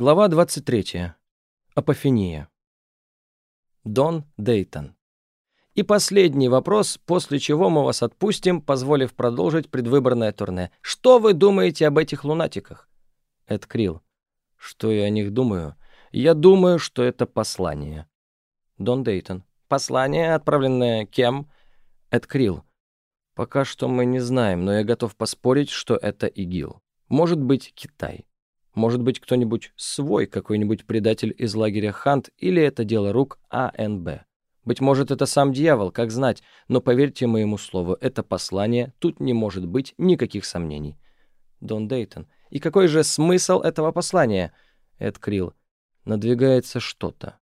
Глава 23. Апофения. Дон Дейтон. И последний вопрос, после чего мы вас отпустим, позволив продолжить предвыборное турне. Что вы думаете об этих лунатиках? Эд Крилл. Что я о них думаю? Я думаю, что это послание. Дон Дейтон. Послание, отправленное кем? Эд Крилл. Пока что мы не знаем, но я готов поспорить, что это ИГИЛ. Может быть, Китай. Может быть, кто-нибудь свой, какой-нибудь предатель из лагеря Хант, или это дело рук АНБ. Быть может, это сам дьявол, как знать, но поверьте моему слову, это послание, тут не может быть никаких сомнений. Дон Дейтон. И какой же смысл этого послания? Эд Крилл. Надвигается что-то.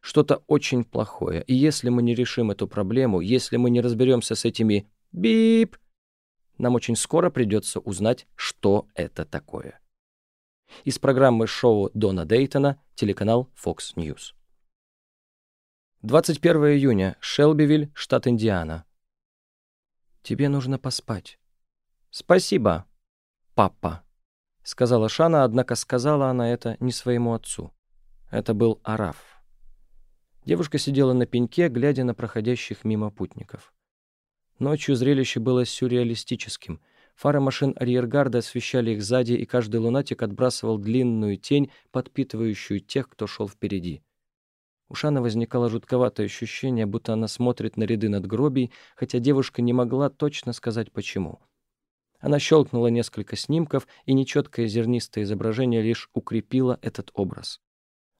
Что-то очень плохое. И если мы не решим эту проблему, если мы не разберемся с этими «бип», нам очень скоро придется узнать, что это такое. Из программы шоу Дона Дейтона, телеканал Fox News. 21 июня, Шелбивиль, штат Индиана. «Тебе нужно поспать». «Спасибо, папа», — сказала Шана, однако сказала она это не своему отцу. Это был Араф. Девушка сидела на пеньке, глядя на проходящих мимо путников. Ночью зрелище было сюрреалистическим. Фары машин арьергарда освещали их сзади, и каждый лунатик отбрасывал длинную тень, подпитывающую тех, кто шел впереди. У Шаны возникало жутковатое ощущение, будто она смотрит на ряды надгробий, хотя девушка не могла точно сказать почему. Она щелкнула несколько снимков, и нечеткое зернистое изображение лишь укрепило этот образ.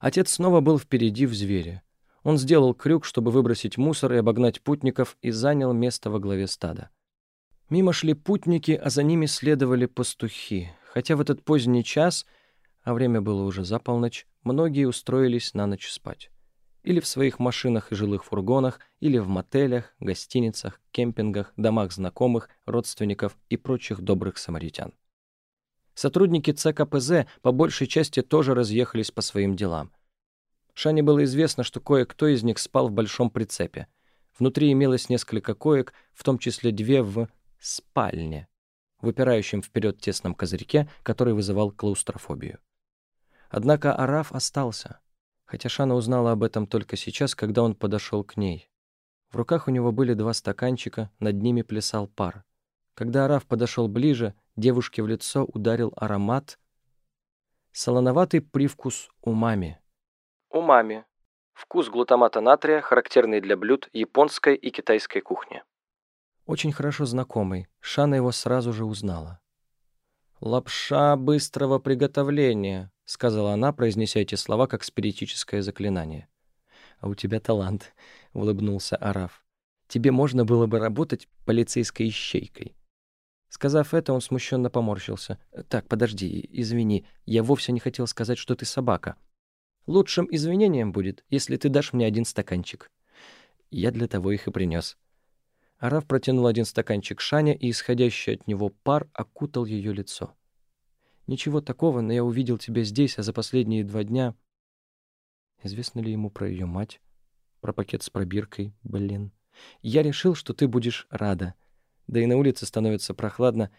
Отец снова был впереди в звере. Он сделал крюк, чтобы выбросить мусор и обогнать путников, и занял место во главе стада. Мимо шли путники, а за ними следовали пастухи, хотя в этот поздний час, а время было уже за полночь, многие устроились на ночь спать. Или в своих машинах и жилых фургонах, или в мотелях, гостиницах, кемпингах, домах знакомых, родственников и прочих добрых самаритян. Сотрудники ЦКПЗ по большей части тоже разъехались по своим делам. Шане было известно, что кое-кто из них спал в большом прицепе. Внутри имелось несколько коек, в том числе две в спальне, выпирающем вперед тесном козырьке, который вызывал клаустрофобию. Однако Араф остался, хотя Шана узнала об этом только сейчас, когда он подошел к ней. В руках у него были два стаканчика, над ними плясал пар. Когда Араф подошел ближе, девушке в лицо ударил аромат, солоноватый привкус умами. Умами. Вкус глутамата натрия, характерный для блюд японской и китайской кухни. Очень хорошо знакомый. Шана его сразу же узнала. «Лапша быстрого приготовления», — сказала она, произнеся эти слова как спиритическое заклинание. «А у тебя талант», — улыбнулся Араф. «Тебе можно было бы работать полицейской ищейкой». Сказав это, он смущенно поморщился. «Так, подожди, извини, я вовсе не хотел сказать, что ты собака. Лучшим извинением будет, если ты дашь мне один стаканчик». Я для того их и принес. Араф протянул один стаканчик Шане, и исходящий от него пар окутал ее лицо. «Ничего такого, но я увидел тебя здесь, а за последние два дня...» Известно ли ему про ее мать? Про пакет с пробиркой? Блин. Я решил, что ты будешь рада. Да и на улице становится прохладно.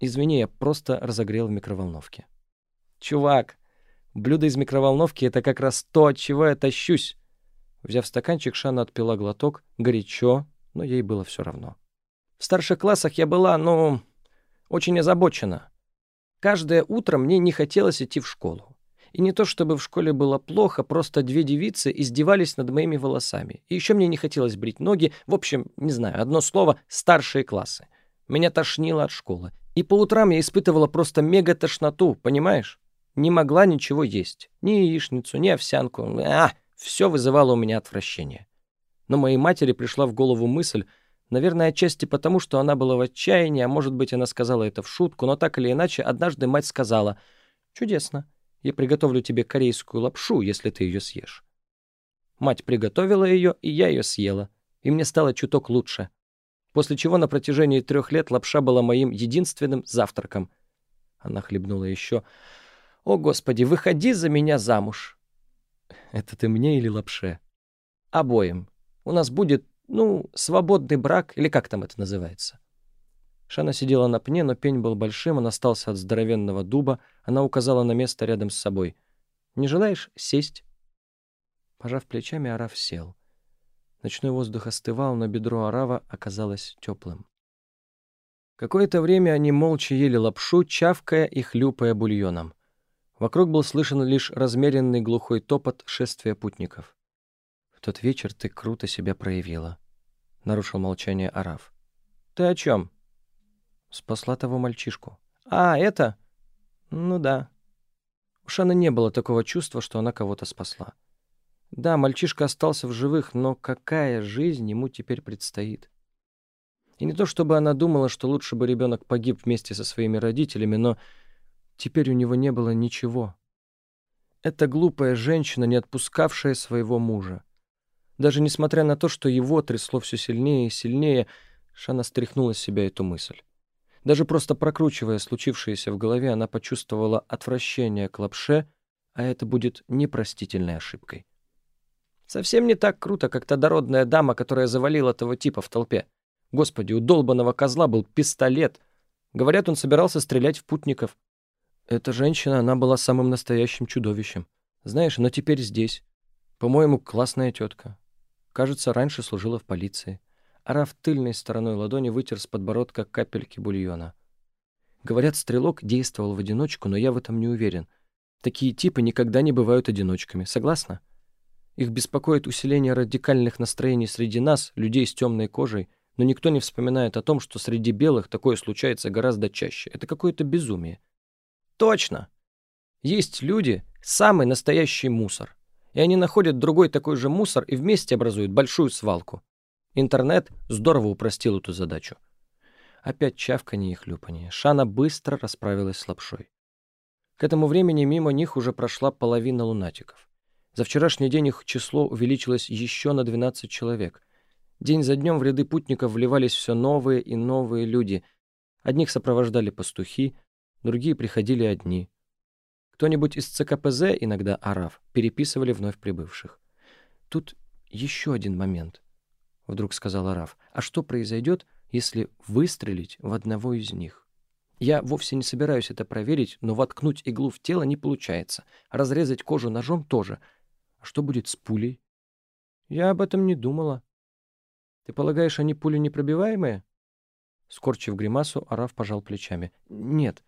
Извини, я просто разогрел в микроволновке. «Чувак, блюдо из микроволновки — это как раз то, от чего я тащусь!» Взяв стаканчик, Шана отпила глоток. Горячо, но ей было все равно. В старших классах я была, ну, очень озабочена. Каждое утро мне не хотелось идти в школу. И не то чтобы в школе было плохо, просто две девицы издевались над моими волосами. И еще мне не хотелось брить ноги. В общем, не знаю, одно слово — старшие классы. Меня тошнило от школы. И по утрам я испытывала просто мега-тошноту, понимаешь? Не могла ничего есть. Ни яичницу, ни овсянку. А, все вызывало у меня отвращение но моей матери пришла в голову мысль, наверное, отчасти потому, что она была в отчаянии, а может быть, она сказала это в шутку, но так или иначе, однажды мать сказала, «Чудесно, я приготовлю тебе корейскую лапшу, если ты ее съешь». Мать приготовила ее, и я ее съела, и мне стало чуток лучше. После чего на протяжении трех лет лапша была моим единственным завтраком. Она хлебнула еще. «О, Господи, выходи за меня замуж!» «Это ты мне или лапше?» «Обоим у нас будет, ну, свободный брак, или как там это называется. Шана сидела на пне, но пень был большим, он остался от здоровенного дуба, она указала на место рядом с собой. Не желаешь сесть?» Пожав плечами, Араф сел. Ночной воздух остывал, но бедро Арава оказалось теплым. Какое-то время они молча ели лапшу, чавкая и хлюпая бульоном. Вокруг был слышен лишь размеренный глухой топот шествия путников. «В тот вечер ты круто себя проявила», — нарушил молчание Араф. «Ты о чем?» «Спасла того мальчишку». «А, это?» «Ну да». У Шаны не было такого чувства, что она кого-то спасла. Да, мальчишка остался в живых, но какая жизнь ему теперь предстоит? И не то чтобы она думала, что лучше бы ребенок погиб вместе со своими родителями, но теперь у него не было ничего. Эта глупая женщина, не отпускавшая своего мужа. Даже несмотря на то, что его трясло все сильнее и сильнее, Шана стряхнула с себя эту мысль. Даже просто прокручивая случившееся в голове, она почувствовала отвращение к лапше, а это будет непростительной ошибкой. Совсем не так круто, как та дородная дама, которая завалила того типа в толпе. Господи, у долбанного козла был пистолет. Говорят, он собирался стрелять в путников. Эта женщина, она была самым настоящим чудовищем. Знаешь, но теперь здесь. По-моему, классная тетка. Кажется, раньше служила в полиции. Араф тыльной стороной ладони вытер с подбородка капельки бульона. Говорят, стрелок действовал в одиночку, но я в этом не уверен. Такие типы никогда не бывают одиночками. Согласна? Их беспокоит усиление радикальных настроений среди нас, людей с темной кожей, но никто не вспоминает о том, что среди белых такое случается гораздо чаще. Это какое-то безумие. Точно! Есть люди, самый настоящий мусор. И они находят другой такой же мусор и вместе образуют большую свалку. Интернет здорово упростил эту задачу. Опять чавканье и хлюпанье. Шана быстро расправилась с лапшой. К этому времени мимо них уже прошла половина лунатиков. За вчерашний день их число увеличилось еще на 12 человек. День за днем в ряды путников вливались все новые и новые люди. Одних сопровождали пастухи, другие приходили одни. Кто-нибудь из ЦКПЗ, иногда Араф, переписывали вновь прибывших. Тут еще один момент, — вдруг сказал Араф. А что произойдет, если выстрелить в одного из них? Я вовсе не собираюсь это проверить, но воткнуть иглу в тело не получается. Разрезать кожу ножом тоже — а что будет с пулей? Я об этом не думала. Ты полагаешь, они пули непробиваемые? Скорчив гримасу, Араф пожал плечами. Нет.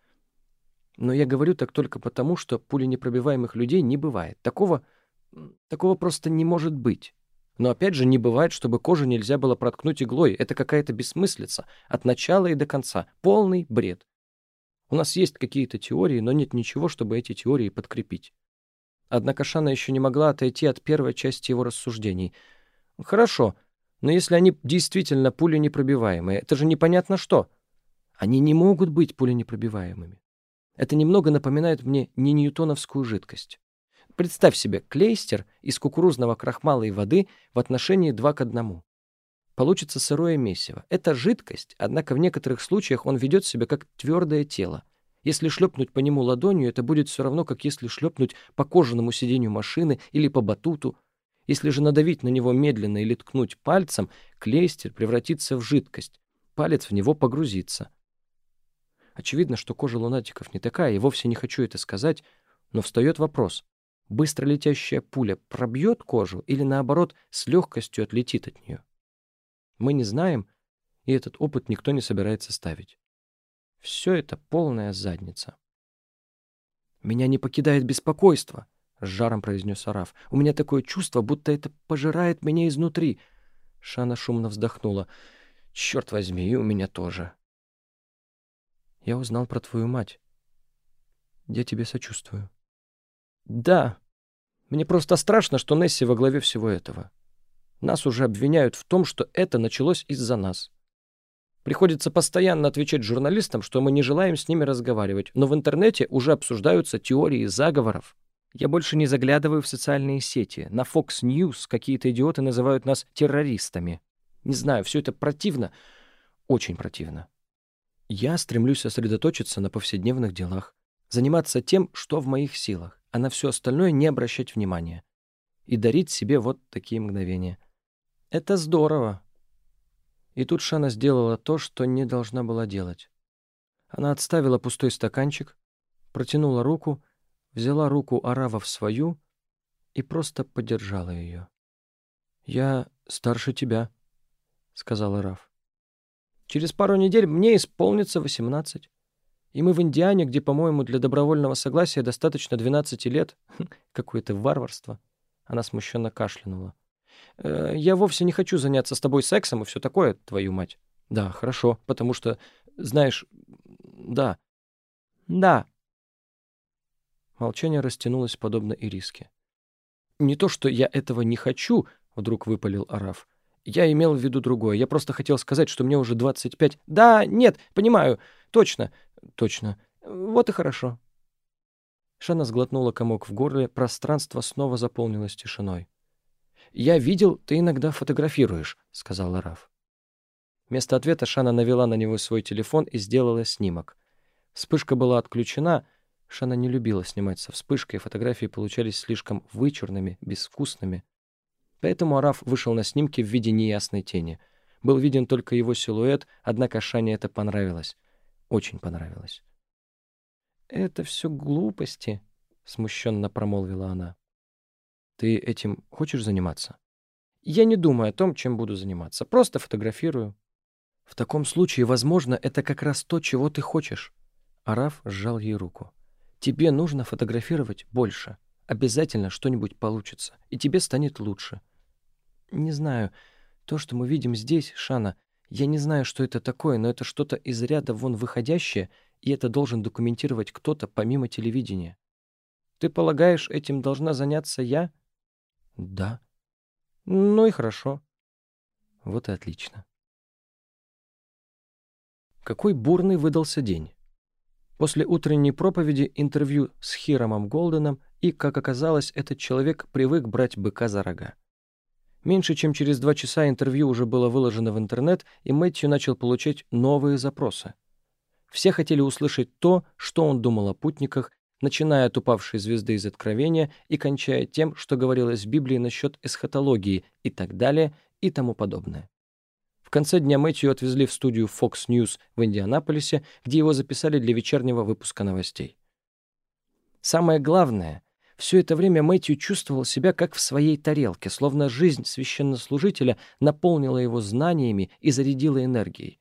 Но я говорю так только потому, что пули непробиваемых людей не бывает. Такого... такого просто не может быть. Но опять же, не бывает, чтобы кожу нельзя было проткнуть иглой. Это какая-то бессмыслица. От начала и до конца. Полный бред. У нас есть какие-то теории, но нет ничего, чтобы эти теории подкрепить. Однако Шана еще не могла отойти от первой части его рассуждений. «Хорошо, но если они действительно пуленепробиваемые, это же непонятно что. Они не могут быть пуленепробиваемыми. Это немного напоминает мне не ньютоновскую жидкость. Представь себе клейстер из кукурузного крахмала и воды в отношении 2 к 1. Получится сырое месиво. Это жидкость, однако в некоторых случаях он ведет себя как твердое тело. Если шлепнуть по нему ладонью, это будет все равно, как если шлепнуть по кожаному сиденью машины или по батуту. Если же надавить на него медленно или ткнуть пальцем, клейстер превратится в жидкость. Палец в него погрузится. Очевидно, что кожа лунатиков не такая, и вовсе не хочу это сказать, но встает вопрос. Быстро летящая пуля пробьет кожу или, наоборот, с легкостью отлетит от нее? Мы не знаем, и этот опыт никто не собирается ставить. Все это полная задница. «Меня не покидает беспокойство», — с жаром произнес Араф. «У меня такое чувство, будто это пожирает меня изнутри». Шана шумно вздохнула. «Черт возьми, и у меня тоже». «Я узнал про твою мать. Я тебе сочувствую». «Да. Мне просто страшно, что Несси во главе всего этого. Нас уже обвиняют в том, что это началось из-за нас. Приходится постоянно отвечать журналистам, что мы не желаем с ними разговаривать, но в интернете уже обсуждаются теории заговоров. Я больше не заглядываю в социальные сети. На Fox News какие-то идиоты называют нас террористами. Не знаю, все это противно. Очень противно. Я стремлюсь сосредоточиться на повседневных делах, заниматься тем, что в моих силах, а на все остальное не обращать внимания. И дарить себе вот такие мгновения. Это здорово, и тут Шана сделала то, что не должна была делать. Она отставила пустой стаканчик, протянула руку, взяла руку Арава в свою и просто поддержала ее. «Я старше тебя», — сказал Арав. «Через пару недель мне исполнится восемнадцать. И мы в Индиане, где, по-моему, для добровольного согласия достаточно 12 лет. Какое-то варварство. Она смущенно кашлянула. «Э, «Я вовсе не хочу заняться с тобой сексом и все такое, твою мать». «Да, хорошо, потому что, знаешь, да». «Да». Молчание растянулось подобно ириске. «Не то, что я этого не хочу», — вдруг выпалил Араф. «Я имел в виду другое. Я просто хотел сказать, что мне уже 25...» «Да, нет, понимаю, точно. Точно. Вот и хорошо. Шана сглотнула комок в горле, пространство снова заполнилось тишиной. «Я видел, ты иногда фотографируешь», — сказал Раф. Вместо ответа Шана навела на него свой телефон и сделала снимок. Вспышка была отключена. Шана не любила снимать со вспышкой, фотографии получались слишком вычурными, безвкусными. Поэтому Араф вышел на снимке в виде неясной тени. Был виден только его силуэт, однако Шане это понравилось. Очень понравилось. «Это все глупости», — смущенно промолвила она. «Ты этим хочешь заниматься?» «Я не думаю о том, чем буду заниматься. Просто фотографирую». «В таком случае, возможно, это как раз то, чего ты хочешь». Араф сжал ей руку. «Тебе нужно фотографировать больше. Обязательно что-нибудь получится, и тебе станет лучше». «Не знаю. То, что мы видим здесь, Шана, я не знаю, что это такое, но это что-то из ряда вон выходящее, и это должен документировать кто-то помимо телевидения. Ты полагаешь, этим должна заняться я? Да. Ну и хорошо. Вот и отлично. Какой бурный выдался день. После утренней проповеди интервью с Хиромом Голденом, и, как оказалось, этот человек привык брать быка за рога. Меньше чем через два часа интервью уже было выложено в интернет, и Мэтью начал получать новые запросы. Все хотели услышать то, что он думал о путниках, начиная от упавшей звезды из Откровения и кончая тем, что говорилось в Библии насчет эсхатологии и так далее и тому подобное. В конце дня Мэтью отвезли в студию Fox News в Индианаполисе, где его записали для вечернего выпуска новостей. Самое главное — все это время Мэтью чувствовал себя как в своей тарелке, словно жизнь священнослужителя наполнила его знаниями и зарядила энергией.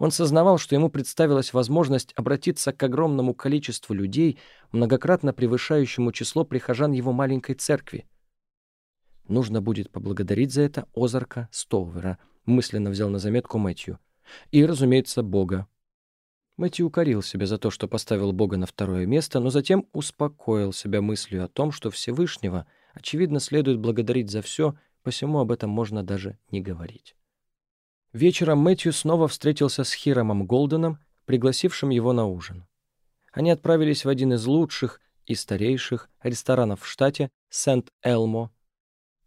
Он сознавал, что ему представилась возможность обратиться к огромному количеству людей, многократно превышающему число прихожан его маленькой церкви. Нужно будет поблагодарить за это Озарка Стоувера, мысленно взял на заметку Мэтью. И, разумеется, Бога. Мэтью укорил себя за то, что поставил Бога на второе место, но затем успокоил себя мыслью о том, что Всевышнего, очевидно, следует благодарить за все, посему об этом можно даже не говорить. Вечером Мэтью снова встретился с Хиромом Голденом, пригласившим его на ужин. Они отправились в один из лучших и старейших ресторанов в штате Сент-Элмо.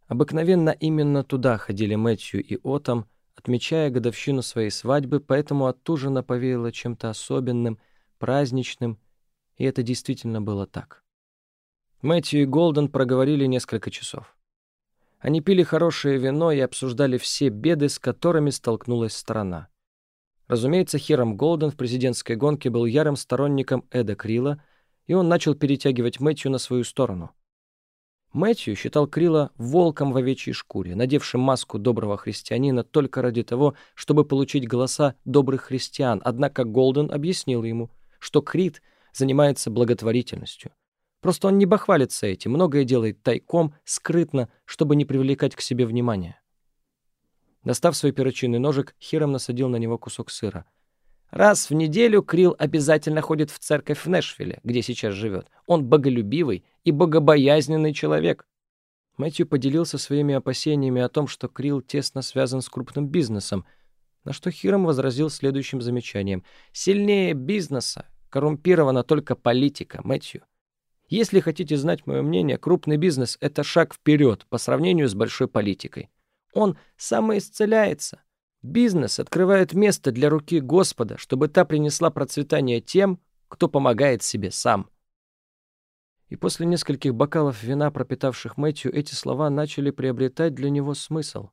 Обыкновенно именно туда ходили Мэтью и Отом, отмечая годовщину своей свадьбы, поэтому от ужина повеяло чем-то особенным, праздничным, и это действительно было так. Мэтью и Голден проговорили несколько часов. Они пили хорошее вино и обсуждали все беды, с которыми столкнулась страна. Разумеется, Хиром Голден в президентской гонке был ярым сторонником Эда Крила, и он начал перетягивать Мэтью на свою сторону — Мэтью считал Крила волком в овечьей шкуре, надевшим маску доброго христианина только ради того, чтобы получить голоса добрых христиан, однако Голден объяснил ему, что Крит занимается благотворительностью. Просто он не бахвалится этим, многое делает тайком, скрытно, чтобы не привлекать к себе внимания. Достав свой перочинный ножик, Хиром насадил на него кусок сыра — Раз в неделю Крил обязательно ходит в церковь в Нэшвилле, где сейчас живет. Он боголюбивый и богобоязненный человек. Мэтью поделился своими опасениями о том, что Крил тесно связан с крупным бизнесом, на что Хиром возразил следующим замечанием. «Сильнее бизнеса коррумпирована только политика, Мэтью. Если хотите знать мое мнение, крупный бизнес — это шаг вперед по сравнению с большой политикой. Он самоисцеляется». Бизнес открывает место для руки Господа, чтобы та принесла процветание тем, кто помогает себе сам. И после нескольких бокалов вина, пропитавших Мэтью, эти слова начали приобретать для него смысл.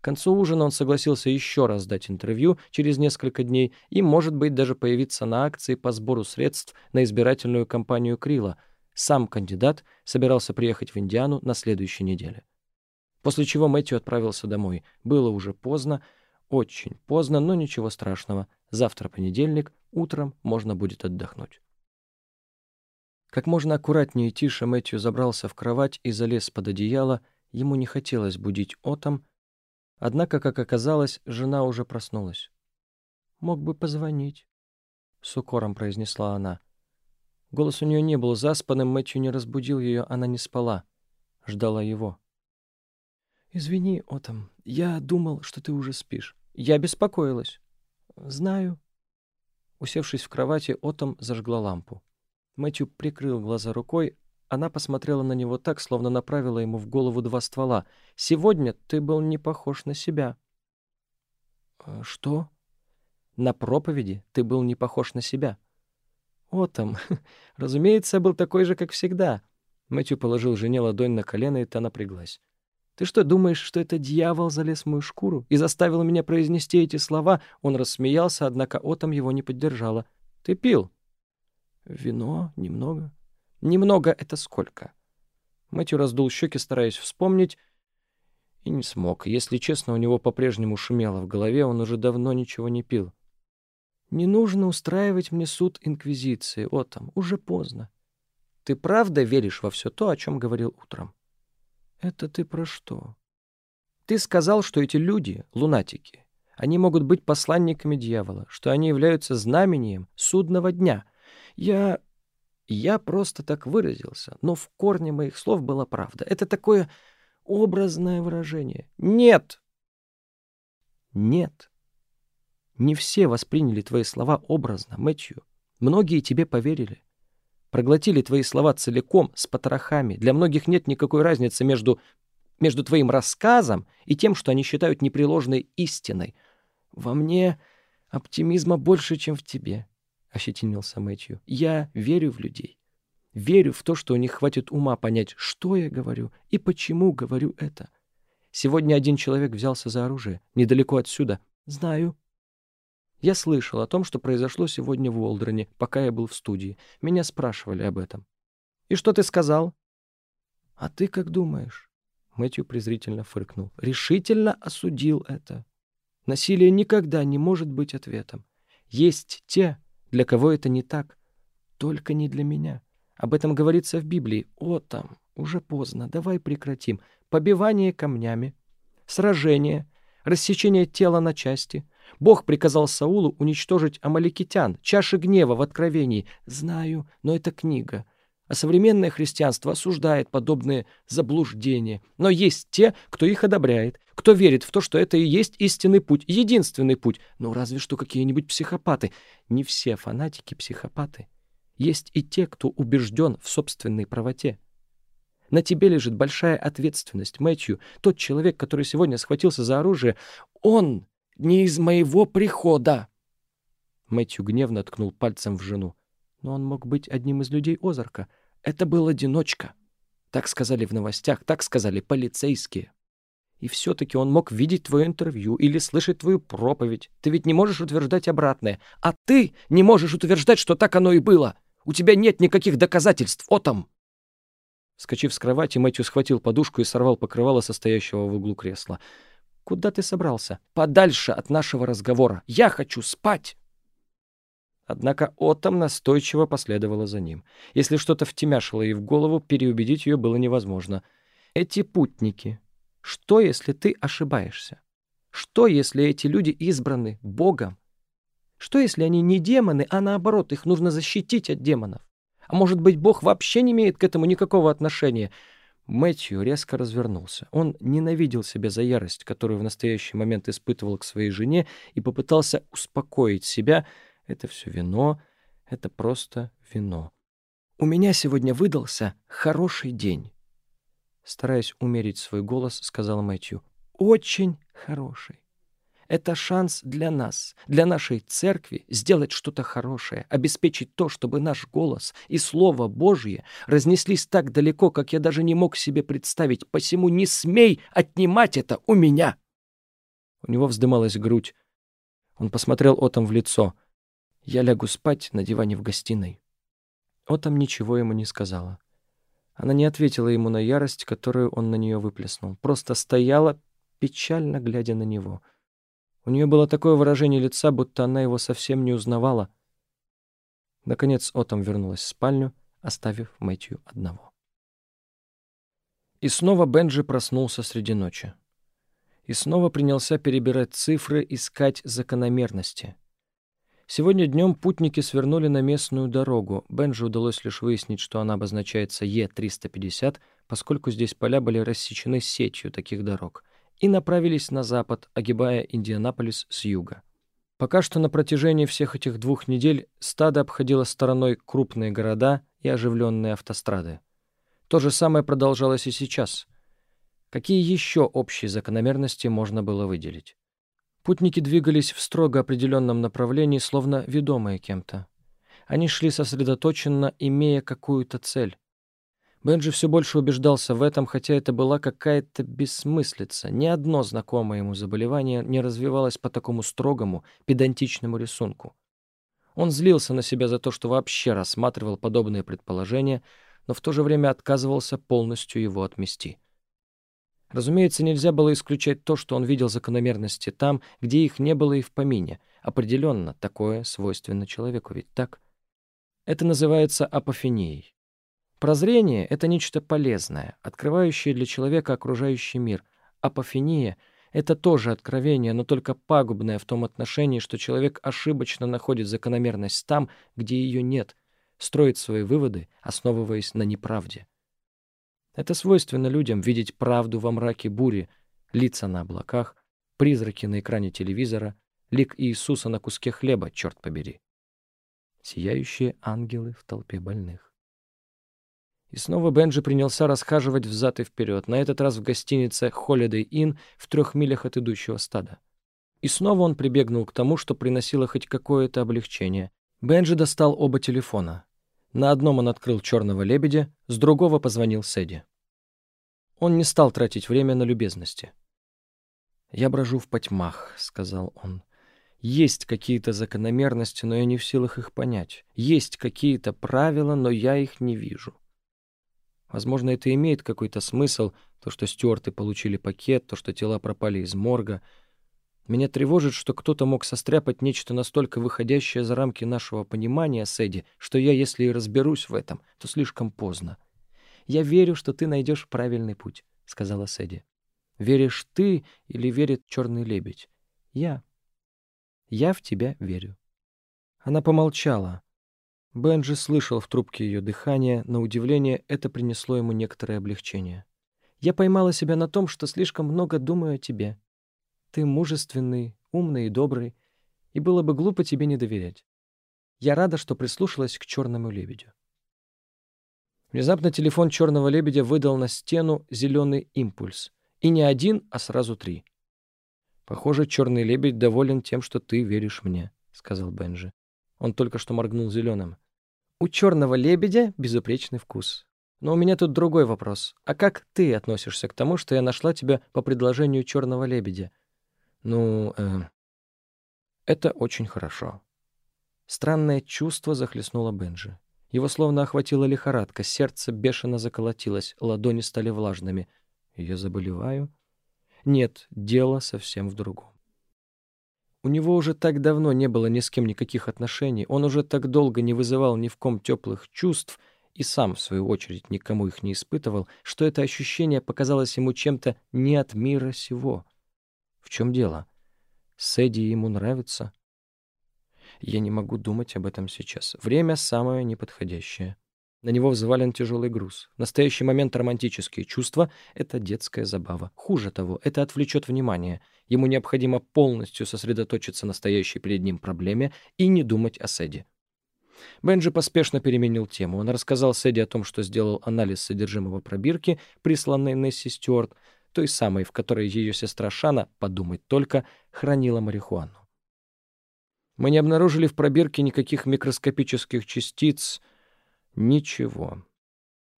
К концу ужина он согласился еще раз дать интервью через несколько дней и, может быть, даже появиться на акции по сбору средств на избирательную кампанию Крила. Сам кандидат собирался приехать в Индиану на следующей неделе. После чего Мэтью отправился домой. Было уже поздно, очень поздно, но ничего страшного. Завтра понедельник, утром можно будет отдохнуть. Как можно аккуратнее и тише Мэтью забрался в кровать и залез под одеяло. Ему не хотелось будить Отом, Однако, как оказалось, жена уже проснулась. «Мог бы позвонить», — с укором произнесла она. Голос у нее не был заспанным, Мэтью не разбудил ее, она не спала. Ждала его. «Извини, Отом, я думал, что ты уже спишь. Я беспокоилась». «Знаю». Усевшись в кровати, Отом зажгла лампу. Мэтью прикрыл глаза рукой, она посмотрела на него так, словно направила ему в голову два ствола. «Сегодня ты был не похож на себя». «Э, «Что?» «На проповеди ты был не похож на себя». «О, там, разумеется, был такой же, как всегда». Мэтью положил жене ладонь на колено, и та напряглась. «Ты что, думаешь, что это дьявол залез в мою шкуру и заставил меня произнести эти слова?» Он рассмеялся, однако Отом его не поддержала. «Ты пил?» «Вино? Немного». Немного это сколько? Мэтью раздул щеки, стараясь вспомнить, и не смог. Если честно, у него по-прежнему шумело в голове, он уже давно ничего не пил. «Не нужно устраивать мне суд Инквизиции, Отом, уже поздно. Ты правда веришь во все то, о чем говорил утром?» «Это ты про что?» «Ты сказал, что эти люди — лунатики. Они могут быть посланниками дьявола, что они являются знамением судного дня. Я я просто так выразился, но в корне моих слов была правда. Это такое образное выражение. Нет! Нет. Не все восприняли твои слова образно, Мэтью. Многие тебе поверили. Проглотили твои слова целиком, с потрохами. Для многих нет никакой разницы между, между твоим рассказом и тем, что они считают непреложной истиной. Во мне оптимизма больше, чем в тебе. — ощетинился Мэтью. «Я верю в людей. Верю в то, что у них хватит ума понять, что я говорю и почему говорю это. Сегодня один человек взялся за оружие, недалеко отсюда. Знаю. Я слышал о том, что произошло сегодня в Уолдроне, пока я был в студии. Меня спрашивали об этом. И что ты сказал? А ты как думаешь? Мэтью презрительно фыркнул. Решительно осудил это. Насилие никогда не может быть ответом. Есть те, для кого это не так? Только не для меня. Об этом говорится в Библии. О, там, уже поздно, давай прекратим. Побивание камнями, сражение, рассечение тела на части. Бог приказал Саулу уничтожить амаликитян, чаши гнева в Откровении. Знаю, но это книга. А современное христианство осуждает подобные заблуждения. Но есть те, кто их одобряет, кто верит в то, что это и есть истинный путь, единственный путь. Ну, разве что какие-нибудь психопаты. Не все фанатики психопаты. Есть и те, кто убежден в собственной правоте. На тебе лежит большая ответственность, Мэтью. Тот человек, который сегодня схватился за оружие, он не из моего прихода. Мэтью гневно ткнул пальцем в жену. Но он мог быть одним из людей Озарка. Это был одиночка. Так сказали в новостях, так сказали полицейские. И все-таки он мог видеть твое интервью или слышать твою проповедь. Ты ведь не можешь утверждать обратное. А ты не можешь утверждать, что так оно и было. У тебя нет никаких доказательств, Отом!» Скочив с кровати, Мэтью схватил подушку и сорвал покрывало состоящего в углу кресла. «Куда ты собрался?» «Подальше от нашего разговора. Я хочу спать!» Однако Отом настойчиво последовала за ним. Если что-то втемяшило ей в голову, переубедить ее было невозможно. Эти путники. Что, если ты ошибаешься? Что, если эти люди избраны Богом? Что, если они не демоны, а наоборот, их нужно защитить от демонов? А может быть, Бог вообще не имеет к этому никакого отношения? Мэтью резко развернулся. Он ненавидел себя за ярость, которую в настоящий момент испытывал к своей жене, и попытался успокоить себя — это все вино, это просто вино. У меня сегодня выдался хороший день. Стараясь умерить свой голос, сказал Мэтью. Очень хороший. Это шанс для нас, для нашей церкви, сделать что-то хорошее, обеспечить то, чтобы наш голос и Слово Божье разнеслись так далеко, как я даже не мог себе представить. Посему не смей отнимать это у меня. У него вздымалась грудь. Он посмотрел Отом в лицо. «Я лягу спать на диване в гостиной». Отом ничего ему не сказала. Она не ответила ему на ярость, которую он на нее выплеснул. Просто стояла, печально глядя на него. У нее было такое выражение лица, будто она его совсем не узнавала. Наконец Отом вернулась в спальню, оставив Мэтью одного. И снова Бенджи проснулся среди ночи. И снова принялся перебирать цифры, искать закономерности. Сегодня днем путники свернули на местную дорогу. Бенджи удалось лишь выяснить, что она обозначается Е-350, поскольку здесь поля были рассечены сетью таких дорог, и направились на запад, огибая Индианаполис с юга. Пока что на протяжении всех этих двух недель стадо обходило стороной крупные города и оживленные автострады. То же самое продолжалось и сейчас. Какие еще общие закономерности можно было выделить? Путники двигались в строго определенном направлении, словно ведомые кем-то. Они шли сосредоточенно, имея какую-то цель. Бенджи все больше убеждался в этом, хотя это была какая-то бессмыслица. Ни одно знакомое ему заболевание не развивалось по такому строгому, педантичному рисунку. Он злился на себя за то, что вообще рассматривал подобные предположения, но в то же время отказывался полностью его отмести. Разумеется, нельзя было исключать то, что он видел закономерности там, где их не было и в помине. Определенно, такое свойственно человеку, ведь так? Это называется апофенией. Прозрение — это нечто полезное, открывающее для человека окружающий мир. Апофения — это тоже откровение, но только пагубное в том отношении, что человек ошибочно находит закономерность там, где ее нет — строить свои выводы, основываясь на неправде. Это свойственно людям видеть правду во мраке бури, лица на облаках, призраки на экране телевизора, лик Иисуса на куске хлеба, черт побери. Сияющие ангелы в толпе больных. И снова Бенджи принялся расхаживать взад и вперед, на этот раз в гостинице Holiday Inn в трех милях от идущего стада. И снова он прибегнул к тому, что приносило хоть какое-то облегчение. Бенджи достал оба телефона. На одном он открыл черного лебедя, с другого позвонил Сэдди. Он не стал тратить время на любезности. «Я брожу в потьмах», — сказал он. «Есть какие-то закономерности, но я не в силах их понять. Есть какие-то правила, но я их не вижу. Возможно, это имеет какой-то смысл, то, что стюарты получили пакет, то, что тела пропали из морга — меня тревожит, что кто-то мог состряпать нечто настолько выходящее за рамки нашего понимания, Сэдди, что я, если и разберусь в этом, то слишком поздно. «Я верю, что ты найдешь правильный путь», — сказала Сэдди. «Веришь ты или верит черный лебедь?» «Я. Я в тебя верю». Она помолчала. Бенджи слышал в трубке ее дыхание, на удивление это принесло ему некоторое облегчение. «Я поймала себя на том, что слишком много думаю о тебе», ты мужественный, умный и добрый, и было бы глупо тебе не доверять. Я рада, что прислушалась к черному лебедю. Внезапно телефон черного лебедя выдал на стену зеленый импульс. И не один, а сразу три. «Похоже, черный лебедь доволен тем, что ты веришь мне», — сказал Бенджи. Он только что моргнул зеленым. «У черного лебедя безупречный вкус. Но у меня тут другой вопрос. А как ты относишься к тому, что я нашла тебя по предложению черного лебедя? Ну, э, это очень хорошо. Странное чувство захлестнуло Бенджи. Его словно охватила лихорадка, сердце бешено заколотилось, ладони стали влажными. Я заболеваю? Нет, дело совсем в другом. У него уже так давно не было ни с кем никаких отношений, он уже так долго не вызывал ни в ком теплых чувств и сам, в свою очередь, никому их не испытывал, что это ощущение показалось ему чем-то не от мира сего — в чем дело? Сэдди ему нравится? Я не могу думать об этом сейчас. Время самое неподходящее. На него взвален тяжелый груз. В настоящий момент романтические чувства — это детская забава. Хуже того, это отвлечет внимание. Ему необходимо полностью сосредоточиться на стоящей перед ним проблеме и не думать о Сэдди. Бенджи поспешно переменил тему. Он рассказал Сэдди о том, что сделал анализ содержимого пробирки, присланной Несси Стюарт, той самой, в которой ее сестра Шана, подумать только, хранила марихуану. Мы не обнаружили в пробирке никаких микроскопических частиц, ничего.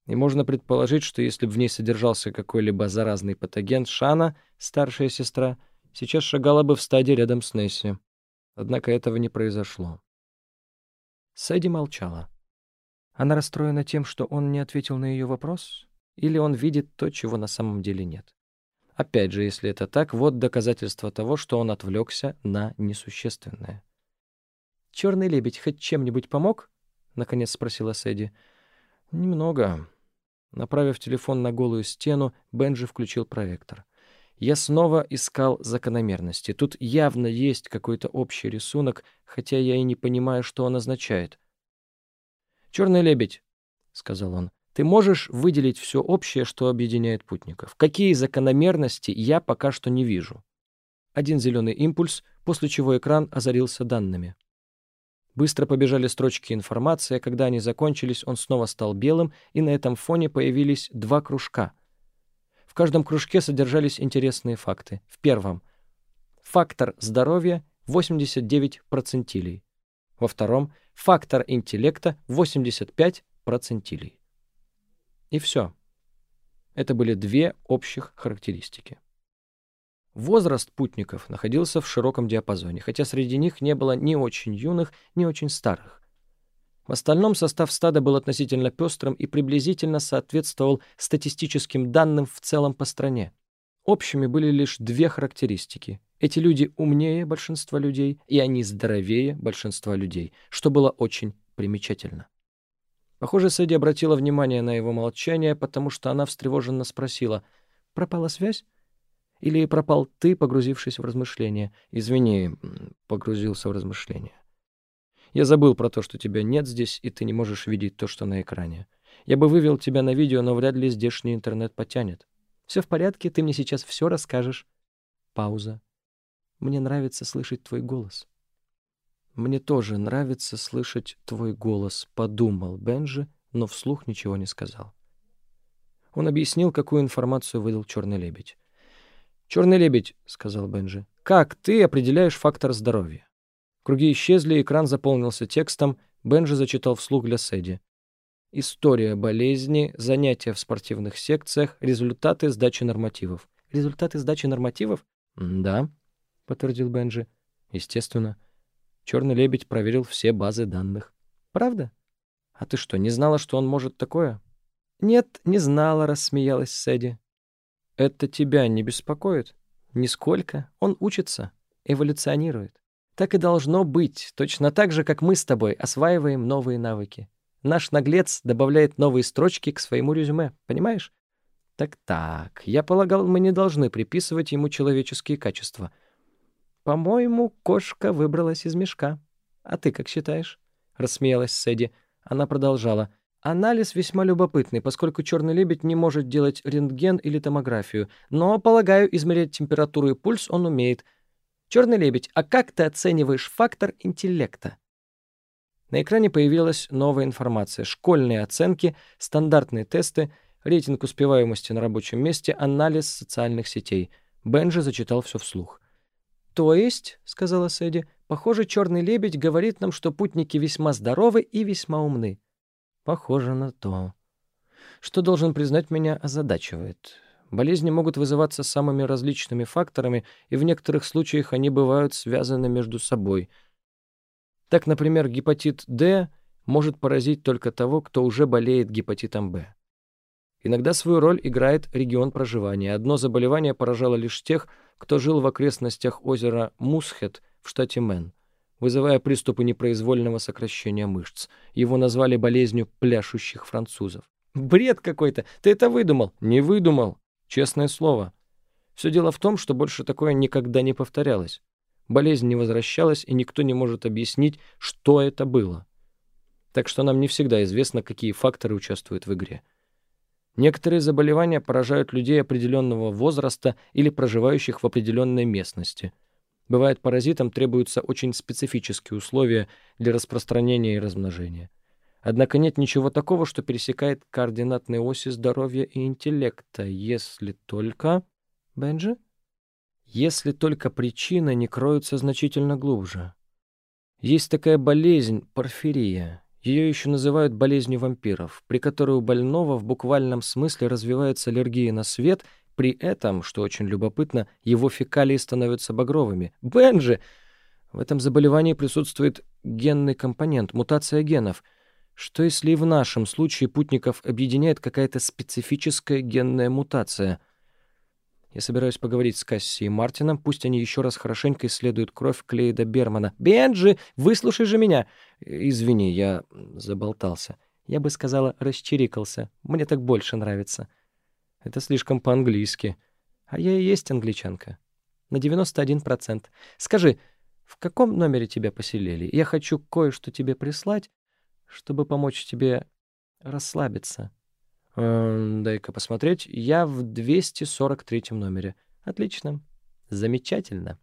И можно предположить, что если бы в ней содержался какой-либо заразный патоген, Шана, старшая сестра, сейчас шагала бы в стадии рядом с Несси. Однако этого не произошло. Сэдди молчала. Она расстроена тем, что он не ответил на ее вопрос, или он видит то, чего на самом деле нет. Опять же, если это так, вот доказательство того, что он отвлекся на несущественное. «Черный лебедь хоть чем-нибудь помог?» — наконец спросила Сэдди. «Немного». Направив телефон на голую стену, Бенджи включил проектор. Я снова искал закономерности. Тут явно есть какой-то общий рисунок, хотя я и не понимаю, что он означает. «Черный лебедь», — сказал он, — «ты можешь выделить все общее, что объединяет путников? Какие закономерности я пока что не вижу?» Один зеленый импульс, после чего экран озарился данными. Быстро побежали строчки информации, а когда они закончились, он снова стал белым, и на этом фоне появились два кружка — в каждом кружке содержались интересные факты. В первом — фактор здоровья 89 процентилей. Во втором — фактор интеллекта 85 процентилей. И все. Это были две общих характеристики. Возраст путников находился в широком диапазоне, хотя среди них не было ни очень юных, ни очень старых. В остальном состав стада был относительно пестрым и приблизительно соответствовал статистическим данным в целом по стране. Общими были лишь две характеристики. Эти люди умнее большинства людей, и они здоровее большинства людей, что было очень примечательно. Похоже, Сэдди обратила внимание на его молчание, потому что она встревоженно спросила, «Пропала связь? Или пропал ты, погрузившись в размышления?» «Извини, погрузился в размышления». Я забыл про то, что тебя нет здесь, и ты не можешь видеть то, что на экране. Я бы вывел тебя на видео, но вряд ли здешний интернет потянет. Все в порядке, ты мне сейчас все расскажешь. Пауза. Мне нравится слышать твой голос. Мне тоже нравится слышать твой голос, подумал Бенджи, но вслух ничего не сказал. Он объяснил, какую информацию выдал черный лебедь. «Черный лебедь», — сказал Бенджи, — «как ты определяешь фактор здоровья?» Круги исчезли, экран заполнился текстом. Бенджи зачитал вслух для Сэдди. История болезни, занятия в спортивных секциях, результаты сдачи нормативов. Результаты сдачи нормативов? Да, подтвердил Бенджи. Естественно. Черный лебедь проверил все базы данных. Правда? А ты что, не знала, что он может такое? Нет, не знала, рассмеялась Сэдди. Это тебя не беспокоит? Нисколько. Он учится, эволюционирует. Так и должно быть, точно так же, как мы с тобой осваиваем новые навыки. Наш наглец добавляет новые строчки к своему резюме, понимаешь? Так-так, я полагал, мы не должны приписывать ему человеческие качества. По-моему, кошка выбралась из мешка. А ты как считаешь? Рассмеялась Сэдди. Она продолжала. Анализ весьма любопытный, поскольку черный лебедь не может делать рентген или томографию. Но, полагаю, измерять температуру и пульс он умеет — Черный лебедь, а как ты оцениваешь фактор интеллекта? На экране появилась новая информация. Школьные оценки, стандартные тесты, рейтинг успеваемости на рабочем месте, анализ социальных сетей. Бенджи зачитал все вслух. «То есть, — сказала Сэдди, — похоже, черный лебедь говорит нам, что путники весьма здоровы и весьма умны». «Похоже на то. Что, должен признать, меня озадачивает. Болезни могут вызываться самыми различными факторами, и в некоторых случаях они бывают связаны между собой. Так, например, гепатит D может поразить только того, кто уже болеет гепатитом B. Иногда свою роль играет регион проживания. Одно заболевание поражало лишь тех, кто жил в окрестностях озера Мусхет в штате Мэн, вызывая приступы непроизвольного сокращения мышц. Его назвали болезнью пляшущих французов. «Бред какой-то! Ты это выдумал!» «Не выдумал!» Честное слово. Все дело в том, что больше такое никогда не повторялось. Болезнь не возвращалась, и никто не может объяснить, что это было. Так что нам не всегда известно, какие факторы участвуют в игре. Некоторые заболевания поражают людей определенного возраста или проживающих в определенной местности. Бывает, паразитам требуются очень специфические условия для распространения и размножения. Однако нет ничего такого, что пересекает координатные оси здоровья и интеллекта, если только... Бенджи? Если только причина не кроется значительно глубже. Есть такая болезнь — порфирия. Ее еще называют болезнью вампиров, при которой у больного в буквальном смысле развивается аллергия на свет, При этом, что очень любопытно, его фекалии становятся багровыми. Бенджи! В этом заболевании присутствует генный компонент, мутация генов. Что если и в нашем случае путников объединяет какая-то специфическая генная мутация? Я собираюсь поговорить с Касси и Мартином, пусть они еще раз хорошенько исследуют кровь Клейда Бермана. «Бенджи, выслушай же меня!» «Извини, я заболтался. Я бы сказала, расчирикался. Мне так больше нравится». Это слишком по-английски. А я и есть англичанка. На 91%. Скажи, в каком номере тебя поселили? Я хочу кое-что тебе прислать, чтобы помочь тебе расслабиться. Эм, дай-ка посмотреть. Я в 243 номере. Отлично. Замечательно.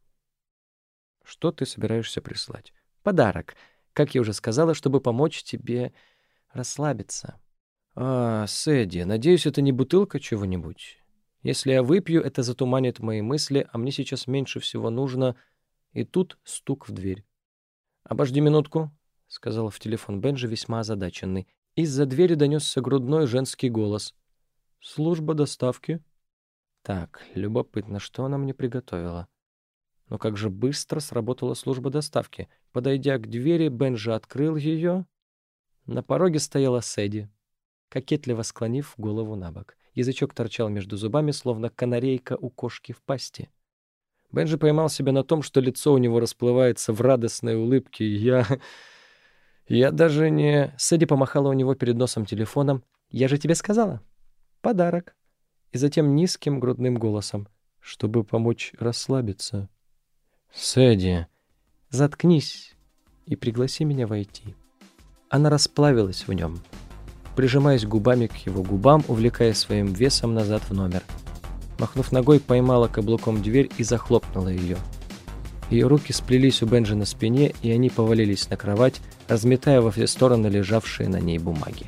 Что ты собираешься прислать? Подарок. Как я уже сказала, чтобы помочь тебе расслабиться. «А, Сэдди, надеюсь, это не бутылка чего-нибудь? Если я выпью, это затуманит мои мысли, а мне сейчас меньше всего нужно...» И тут стук в дверь. «Обожди минутку», — сказал в телефон Бенджи, весьма озадаченный. Из-за двери донесся грудной женский голос. «Служба доставки?» «Так, любопытно, что она мне приготовила?» Но как же быстро сработала служба доставки. Подойдя к двери, Бенджи открыл ее. На пороге стояла Сэдди кокетливо склонив голову на бок. Язычок торчал между зубами, словно канарейка у кошки в пасти. Бенджи поймал себя на том, что лицо у него расплывается в радостной улыбке. Я... Я даже не... Сэдди помахала у него перед носом телефоном. «Я же тебе сказала. Подарок». И затем низким грудным голосом, чтобы помочь расслабиться. «Сэдди, заткнись и пригласи меня войти». Она расплавилась в нем прижимаясь губами к его губам, увлекая своим весом назад в номер. Махнув ногой, поймала каблуком дверь и захлопнула ее. Ее руки сплелись у Бенджи на спине, и они повалились на кровать, разметая во все стороны лежавшие на ней бумаги.